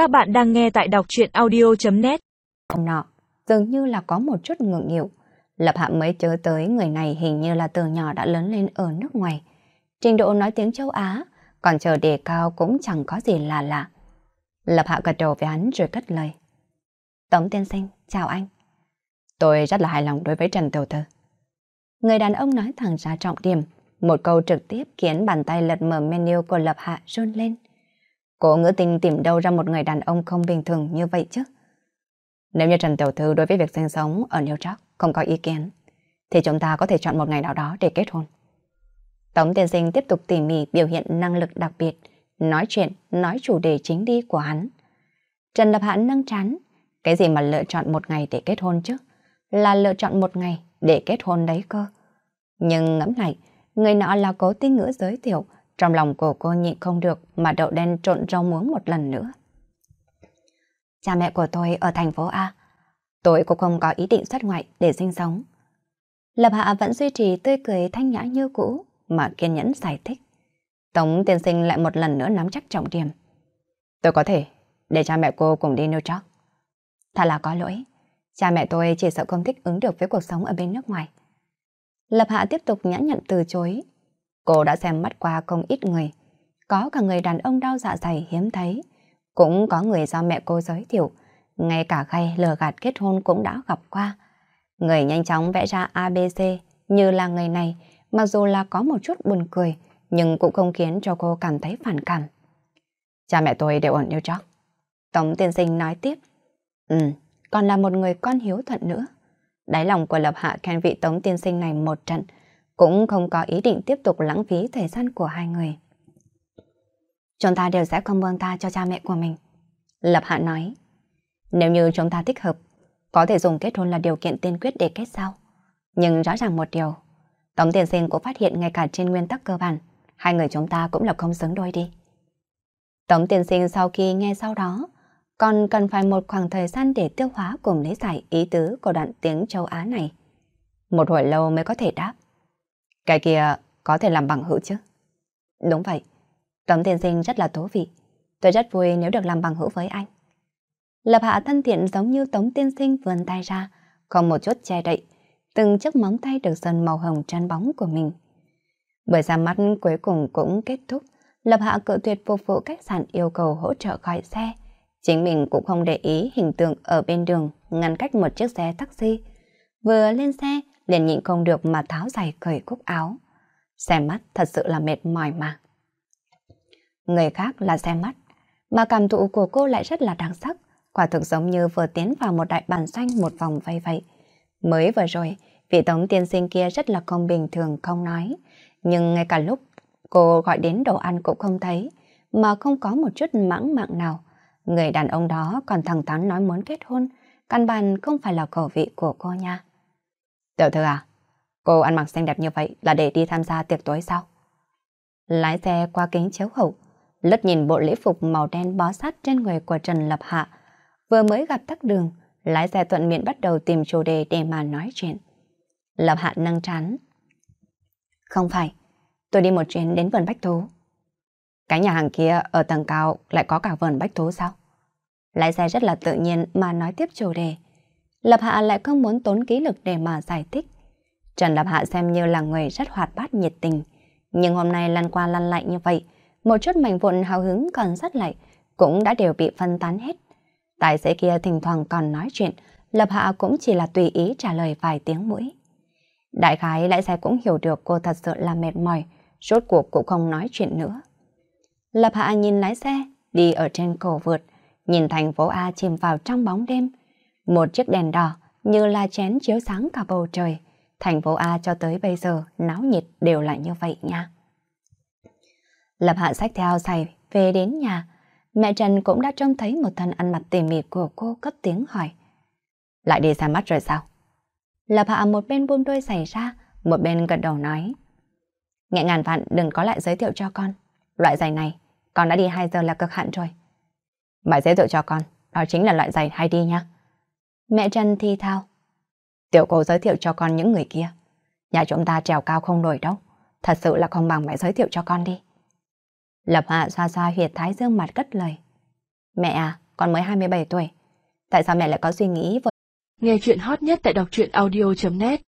Các bạn đang nghe tại đọc truyện audio.net Ông nọ, dường như là có một chút ngượng nghịu. Lập Hạ mới chớ tới người này hình như là từ nhỏ đã lớn lên ở nước ngoài. Trình độ nói tiếng châu Á, còn chờ đề cao cũng chẳng có gì là lạ. Lập Hạ gật đầu với hắn rồi cất lời. Tống tiên sinh, chào anh. Tôi rất là hài lòng đối với Trần Tiểu Thư. Người đàn ông nói thẳng ra trọng điểm, một câu trực tiếp khiến bàn tay lật mở menu của Lập Hạ run lên. Cô ngữ tình tìm đâu ra một người đàn ông không bình thường như vậy chứ? Nếu như Trần Tiểu Thư đối với việc sinh sống ở New York không có ý kiến, thì chúng ta có thể chọn một ngày nào đó để kết hôn. Tống tiên sinh tiếp tục tỉ mỉ biểu hiện năng lực đặc biệt, nói chuyện, nói chủ đề chính đi của hắn. Trần Lập Hạ nâng chán, cái gì mà lựa chọn một ngày để kết hôn chứ? Là lựa chọn một ngày để kết hôn đấy cơ. Nhưng ngẫm lại, người nọ là cố tin ngữ giới thiệu, trong lòng của cô nhịn không được mà đậu đen trộn rau muống một lần nữa. Cha mẹ của tôi ở thành phố A. Tôi cũng không có ý định xuất ngoại để sinh sống. Lập Hạ vẫn duy trì tươi cười thanh nhã như cũ mà kiên nhẫn giải thích. Tống tiên sinh lại một lần nữa nắm chắc trọng điểm. Tôi có thể để cha mẹ cô cùng đi New York. Thật là có lỗi. Cha mẹ tôi chỉ sợ không thích ứng được với cuộc sống ở bên nước ngoài. Lập Hạ tiếp tục nhã nhận từ chối. Cô đã xem mắt qua không ít người. Có cả người đàn ông đau dạ dày hiếm thấy. Cũng có người do mẹ cô giới thiệu. Ngay cả gay lừa gạt kết hôn cũng đã gặp qua. Người nhanh chóng vẽ ra ABC như là người này, mặc dù là có một chút buồn cười, nhưng cũng không khiến cho cô cảm thấy phản cảm. Cha mẹ tôi đều ở New York. Tống tiên sinh nói tiếp. Ừ, còn là một người con hiếu thuận nữa. Đáy lòng của Lập Hạ khen vị Tống tiên sinh này một trận, cũng không có ý định tiếp tục lãng phí thời gian của hai người. Chúng ta đều sẽ không buông ta cho cha mẹ của mình. Lập Hạ nói, nếu như chúng ta thích hợp, có thể dùng kết hôn là điều kiện tiên quyết để kết giao. Nhưng rõ ràng một điều, Tống tiền sinh cũng phát hiện ngay cả trên nguyên tắc cơ bản, hai người chúng ta cũng là không xứng đôi đi. Tống tiền sinh sau khi nghe sau đó, còn cần phải một khoảng thời gian để tiêu hóa cùng lý giải ý tứ của đoạn tiếng châu Á này. Một hồi lâu mới có thể đáp. Cái kia có thể làm bằng hữu chứ? Đúng vậy. Tống tiên sinh rất là thú vị. Tôi rất vui nếu được làm bằng hữu với anh. Lập hạ thân thiện giống như Tống tiên sinh vươn tay ra, không một chút che đậy, từng chiếc móng tay được sơn màu hồng chân bóng của mình. Bởi ra mắt cuối cùng cũng kết thúc, Lập Hạ cự tuyệt phục vụ khách sạn yêu cầu hỗ trợ gọi xe. Chính mình cũng không để ý hình tượng ở bên đường ngăn cách một chiếc xe taxi. Vừa lên xe, liền nhịn không được mà tháo giày cởi cúc áo. Xem mắt thật sự là mệt mỏi mà. Người khác là xem mắt, mà cảm thụ của cô lại rất là đáng sắc. Quả thực giống như vừa tiến vào một đại bản xanh một vòng vây vậy. Mới vừa rồi, vị tống tiên sinh kia rất là không bình thường không nói. Nhưng ngay cả lúc cô gọi đến đồ ăn cũng không thấy, mà không có một chút mãng mạng nào. Người đàn ông đó còn thẳng thắn nói muốn kết hôn, căn bản không phải là khẩu vị của cô nha. Tiểu thư à, cô ăn mặc xinh đẹp như vậy là để đi tham gia tiệc tối sao? Lái xe qua kính chiếu hậu, lướt nhìn bộ lễ phục màu đen bó sát trên người của Trần Lập Hạ. Vừa mới gặp tắc đường, lái xe thuận miệng bắt đầu tìm chủ đề để mà nói chuyện. Lập Hạ nâng trán. Không phải, tôi đi một chuyến đến vườn bách thú. Cái nhà hàng kia ở tầng cao lại có cả vườn bách thú sao? Lái xe rất là tự nhiên mà nói tiếp chủ đề. Lập Hạ lại không muốn tốn ký lực để mà giải thích. Trần Lập Hạ xem như là người rất hoạt bát nhiệt tình. Nhưng hôm nay lăn qua lăn lại như vậy, một chút mảnh vụn hào hứng còn rất lại, cũng đã đều bị phân tán hết. Tài xế kia thỉnh thoảng còn nói chuyện, Lập Hạ cũng chỉ là tùy ý trả lời vài tiếng mũi. Đại khái lái xe cũng hiểu được cô thật sự là mệt mỏi, rốt cuộc cũng không nói chuyện nữa. Lập Hạ nhìn lái xe, đi ở trên cầu vượt, nhìn thành phố A chìm vào trong bóng đêm, một chiếc đèn đỏ như là chén chiếu sáng cả bầu trời. Thành phố A cho tới bây giờ náo nhiệt đều là như vậy nha. Lập hạ sách theo giày về đến nhà. Mẹ Trần cũng đã trông thấy một thân ăn mặc tỉ mỉ của cô cất tiếng hỏi. Lại đi xem mắt rồi sao? Lập hạ một bên buông đôi giày ra, một bên gật đầu nói. Nghe ngàn vạn đừng có lại giới thiệu cho con. Loại giày này, con đã đi 2 giờ là cực hạn rồi. Bài giới thiệu cho con, đó chính là loại giày hay đi nha. Mẹ Trần thi thao. Tiểu cô giới thiệu cho con những người kia. Nhà chúng ta trèo cao không nổi đâu. Thật sự là không bằng mẹ giới thiệu cho con đi. Lập hạ xoa xoa huyệt thái dương mặt cất lời. Mẹ à, con mới 27 tuổi. Tại sao mẹ lại có suy nghĩ với... Nghe chuyện hot nhất tại đọc truyện audio.net